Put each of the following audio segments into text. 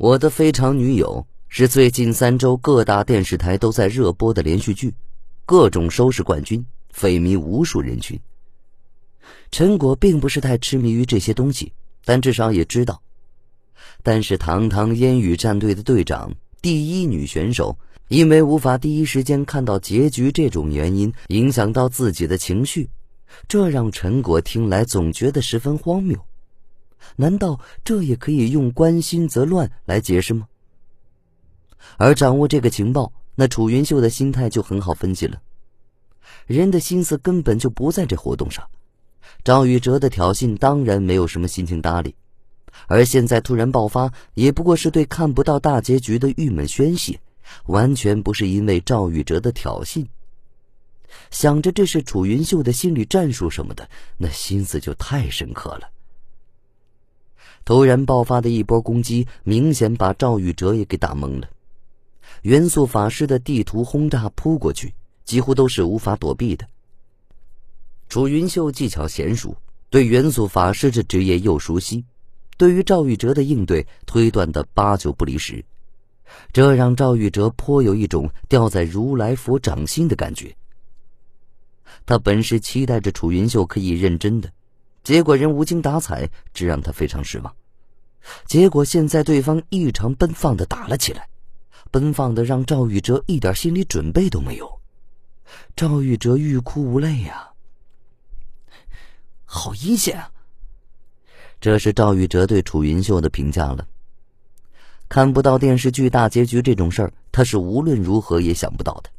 我的非常女友是最近三周各大电视台都在热播的连续剧，各种收视冠军，匪迷无数人群。陈果并不是太痴迷于这些东西，但至少也知道。但是堂堂烟雨战队的队长，第一女选手，因为无法第一时间看到结局这种原因，影响到自己的情绪，这让陈果听来总觉得十分荒谬。难道这也可以用“关心则乱”来解释吗？而掌握这个情报，那楚云秀的心态就很好分析了。人的心思根本就不在这活动上，赵宇哲的挑衅当然没有什么心情搭理，而现在突然爆发，也不过是对看不到大结局的郁闷宣泄，完全不是因为赵宇哲的挑衅。想着这是楚云秀的心理战术什么的，那心思就太深刻了。突然爆发的一波攻击，明显把赵宇哲也给打懵了。元素法师的地图轰炸扑过去，几乎都是无法躲避的。楚云秀技巧娴熟，对元素法师这职业又熟悉，对于赵宇哲的应对推断的八九不离十，这让赵宇哲颇有一种掉在如来佛掌心的感觉。他本是期待着楚云秀可以认真的。结果人无精打采，这让他非常失望。结果现在对方异常奔放的打了起来，奔放的让赵宇哲一点心理准备都没有。赵宇哲欲哭无泪呀，好阴险啊！这是赵宇哲对楚云秀的评价了。看不到电视剧大结局这种事儿，他是无论如何也想不到的。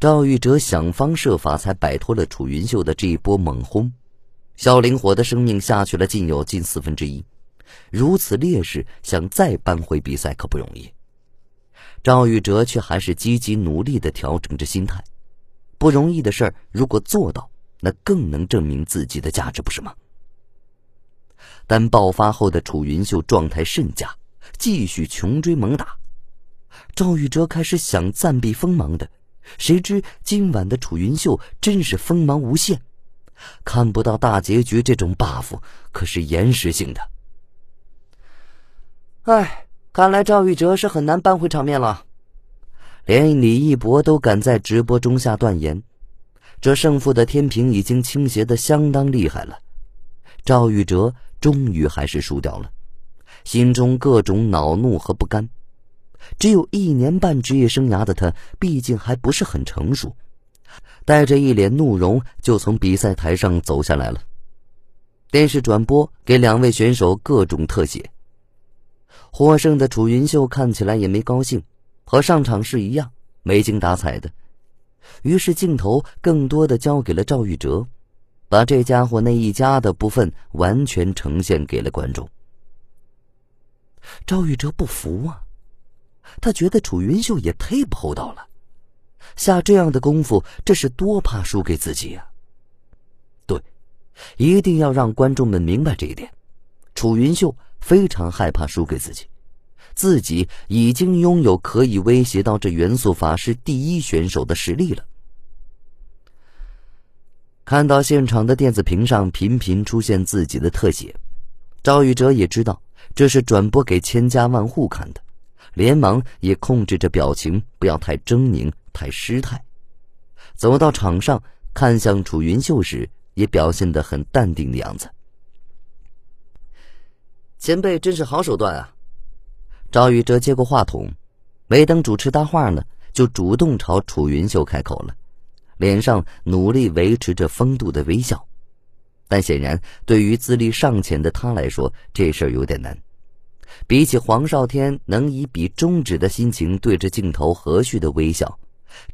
赵玉哲想方设法才摆脱了楚云秀的这一波猛轰，小灵火的生命下去了近有近四分之一，如此劣势想再扳回比赛可不容易。赵玉哲却还是积极努力的调整着心态，不容易的事儿如果做到，那更能证明自己的价值，不是吗？但爆发后的楚云秀状态甚佳，继续穷追猛打，赵玉哲开始想暂避锋芒的。谁知今晚的楚云秀真是锋芒无限，看不到大结局这种 buff 可是延时性的。哎，看来赵玉哲是很难扳回场面了。连李一博都敢在直播中下断言，这胜负的天平已经倾斜的相当厉害了。赵玉哲终于还是输掉了，心中各种恼怒和不甘。只有一年半职业生涯的他，毕竟还不是很成熟，带着一脸怒容就从比赛台上走下来了。电视转播给两位选手各种特写。获胜的楚云秀看起来也没高兴，和上场时一样没精打采的。于是镜头更多的交给了赵玉哲，把这家伙那一家的部分完全呈现给了观众。赵玉哲不服啊！他觉得楚云秀也忒不厚道了，下这样的功夫，这是多怕输给自己呀！对，一定要让观众们明白这一点。楚云秀非常害怕输给自己，自己已经拥有可以威胁到这元素法师第一选手的实力了。看到现场的电子屏上频频出现自己的特写，赵宇哲也知道这是转播给千家万户看的。连忙也控制着表情，不要太狰狞、太失态。走到场上，看向楚云秀时，也表现得很淡定的样子。前辈真是好手段啊！赵宇哲接过话筒，没等主持搭话呢，就主动朝楚云秀开口了，脸上努力维持着风度的微笑。但显然，对于资历尚浅的他来说，这事有点难。比起黄少天能以比中指的心情对着镜头和煦的微笑，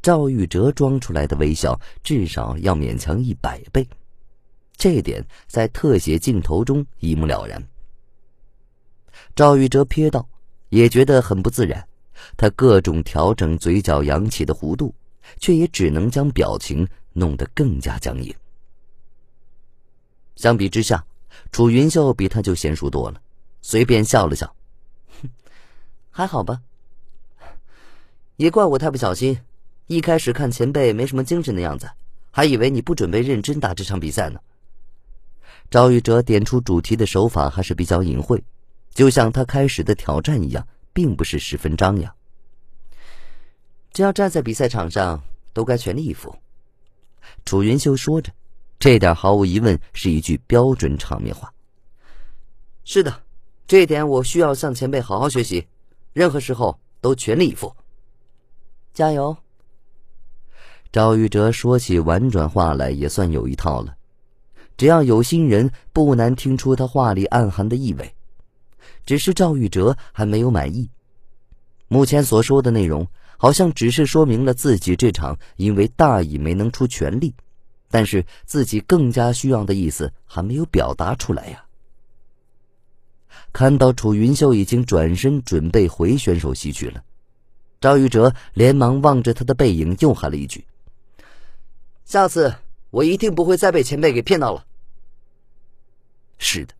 赵玉哲装出来的微笑至少要勉强一百倍。这点在特写镜头中一目了然。赵玉哲瞥到，也觉得很不自然。他各种调整嘴角扬起的弧度，却也只能将表情弄得更加僵硬。相比之下，楚云秀比他就娴熟多了。随便笑了笑，哼，还好吧。也怪我太不小心，一开始看前辈没什么精神的样子，还以为你不准备认真打这场比赛呢。赵玉哲点出主题的手法还是比较隐晦，就像他开始的挑战一样，并不是十分张扬。只要站在比赛场上，都该全力以赴。楚云秀说着，这点毫无疑问是一句标准场面话。是的，这一点我需要向前辈好好学习，任何时候都全力以赴。加油！赵玉哲说起婉转话来也算有一套了，只要有心人，不难听出他话里暗含的意味。只是赵玉哲还没有满意，目前所说的内容好像只是说明了自己这场因为大意没能出全力，但是自己更加需要的意思还没有表达出来呀。看到楚云秀已经转身准备回选手席去了，赵玉哲连忙望着他的背影，又喊了一句。下次我一定不会再被前辈给骗到了。是的，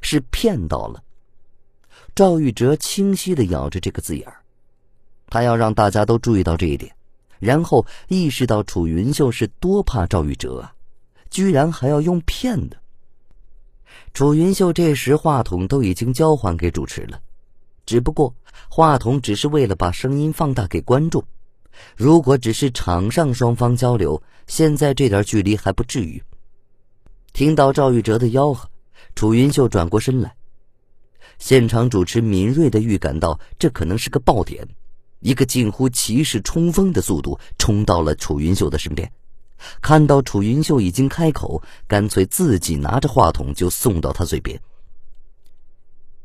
是骗到了。赵玉哲清晰的咬着这个字眼，他要让大家都注意到这一点，然后意识到楚云秀是多怕赵玉哲啊，居然还要用骗的。楚云秀这时话筒都已经交还给主持了，只不过话筒只是为了把声音放大给观众。如果只是场上双方交流，现在这点距离还不至于。听到赵玉哲的吆喝，楚云秀转过身来，现场主持敏锐的预感到这可能是个爆点，一个近乎骑士冲锋的速度冲到了楚云秀的身边，看到楚云秀已经开口，干脆自己拿着话筒就送到他嘴边。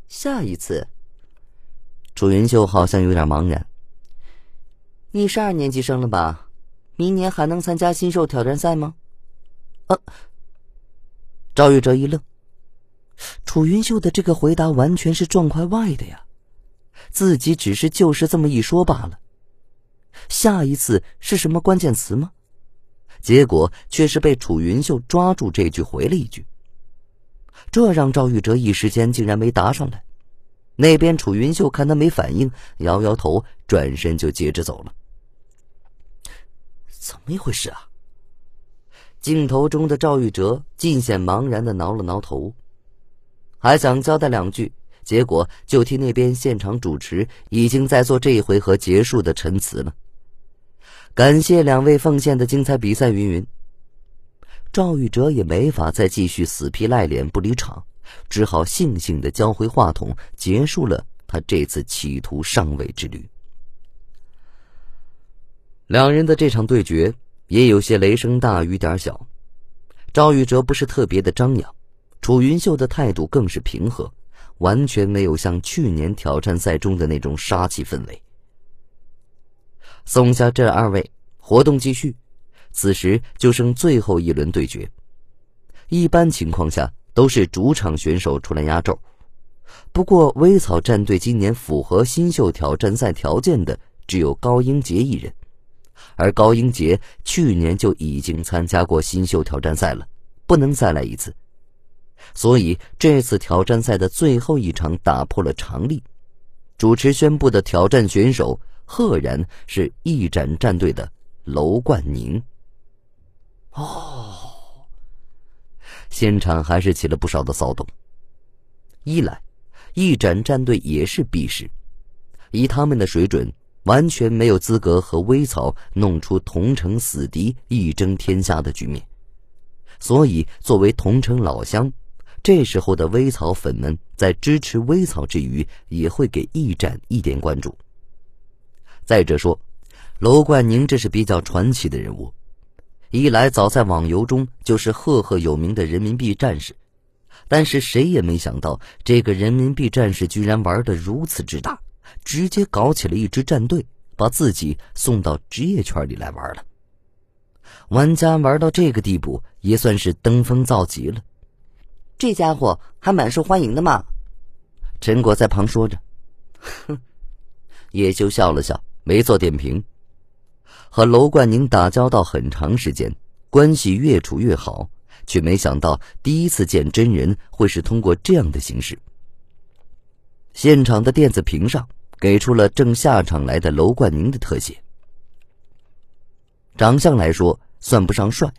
下一次，楚云秀好像有点茫然。你是二年级生了吧？明年还能参加新秀挑战赛吗？啊！赵玉哲一愣，楚云秀的这个回答完全是状块外的呀，自己只是就是这么一说罢了。下一次是什么关键词吗？结果却是被楚云秀抓住这句回了一句，这让赵玉哲一时间竟然没答上来。那边楚云秀看他没反应，摇摇头，转身就接着走了。怎么一回事啊？镜头中的赵玉哲尽显茫然的挠了挠头，还想交代两句，结果就听那边现场主持已经在做这一回合结束的陈词了。感谢两位奉献的精彩比赛，云云。赵玉哲也没法再继续死皮赖脸不离场，只好悻悻的交回话筒，结束了他这次企图上位之旅。两人的这场对决也有些雷声大雨点小，赵玉哲不是特别的张扬，楚云秀的态度更是平和，完全没有像去年挑战赛中的那种杀气氛围。松下这二位，活动继续，此时就剩最后一轮对决。一般情况下都是主场选手出来压轴，不过微草战队今年符合新秀挑战赛条件的只有高英杰一人。而高英杰去年就已经参加过新秀挑战赛了，不能再来一次。所以这次挑战赛的最后一场打破了常例，主持宣布的挑战选手赫然是翼展战队的楼冠宁。哦，现场还是起了不少的骚动。一来，翼展战队也是 B 市，以他们的水准。完全没有资格和微草弄出同城死敌、一争天下的局面，所以作为同城老乡，这时候的微草粉们在支持微草之余，也会给驿展一点关注。再者说，楼冠宁这是比较传奇的人物，一来早在网游中就是赫赫有名的人民币战士，但是谁也没想到，这个人民币战士居然玩的如此之大。直接搞起了一支战队，把自己送到职业圈里来玩了。玩家玩到这个地步，也算是登峰造极了。这家伙还蛮受欢迎的嘛。陈果在旁说着，哼，叶修笑了笑，没做点评。和楼冠宁打交道很长时间，关系越处越好，却没想到第一次见真人会是通过这样的形式。现场的电子屏上。给出了正下场来的楼冠宁的特写。长相来说算不上帅，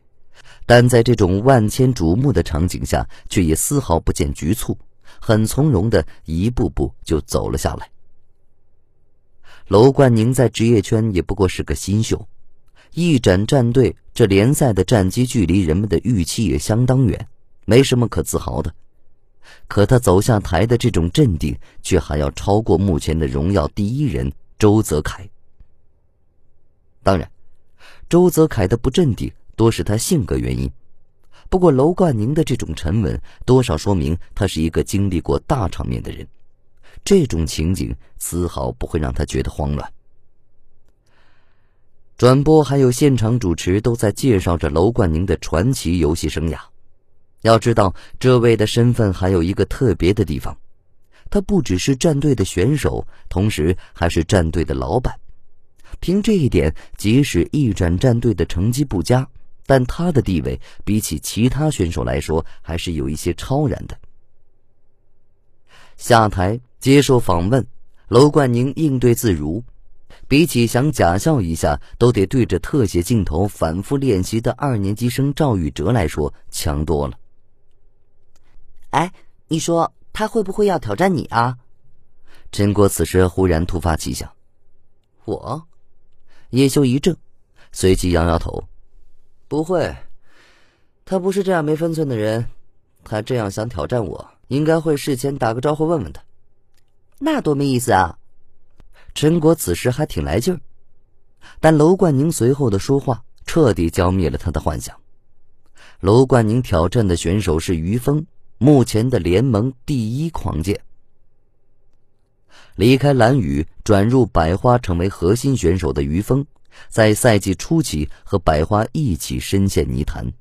但在这种万千瞩目的场景下，却也丝毫不见局促，很从容的一步步就走了下来。楼冠宁在职业圈也不过是个新秀，一展战队这联赛的战绩距离人们的预期也相当远，没什么可自豪的。可他走下台的这种镇定，却还要超过目前的荣耀第一人周泽楷。当然，周泽楷的不镇定多是他性格原因。不过，楼冠宁的这种沉稳，多少说明他是一个经历过大场面的人。这种情景丝毫不会让他觉得慌乱。转播还有现场主持都在介绍着楼冠宁的传奇游戏生涯。要知道，这位的身份还有一个特别的地方，他不只是战队的选手，同时还是战队的老板。凭这一点，即使一展战队的成绩不佳，但他的地位比起其他选手来说，还是有一些超然的。下台接受访问，楼冠宁应对自如，比起想假笑一下都得对着特写镜头反复练习的二年级生赵宇哲来说强多了。哎，你说他会不会要挑战你啊？陈果此时忽然突发奇想。我，叶修一怔，随即摇摇头：“不会，他不是这样没分寸的人。他这样想挑战我，应该会事前打个招呼问问的。那多没意思啊！”陈国此时还挺来劲儿，但楼冠宁随后的说话彻底浇灭了他的幻想。楼冠宁挑战的选手是于峰。目前的联盟第一狂剑，离开蓝宇转入百花成为核心选手的于峰，在赛季初期和百花一起深陷泥潭，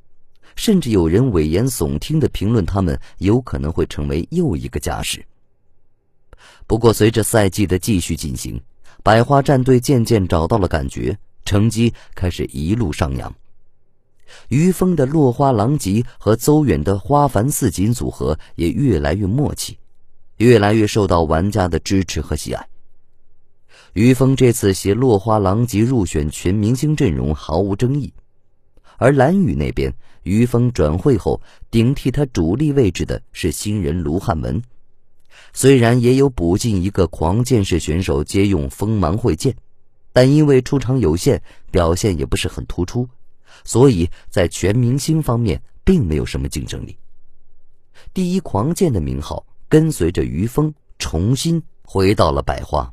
甚至有人危言耸听的评论他们有可能会成为又一个假使。不过，随着赛季的继续进行，百花战队渐渐找到了感觉，成绩开始一路上扬。于峰的落花狼藉和邹远的花繁似锦组合也越来越默契，越来越受到玩家的支持和喜爱。于峰这次携落花狼藉入选全明星阵容毫无争议，而蓝雨那边，于峰转会后顶替他主力位置的是新人卢汉文，虽然也有补进一个狂剑士选手接用锋芒会剑，但因为出场有限，表现也不是很突出。所以在全明星方面并没有什么竞争力。第一狂剑的名号跟随着于峰重新回到了百花。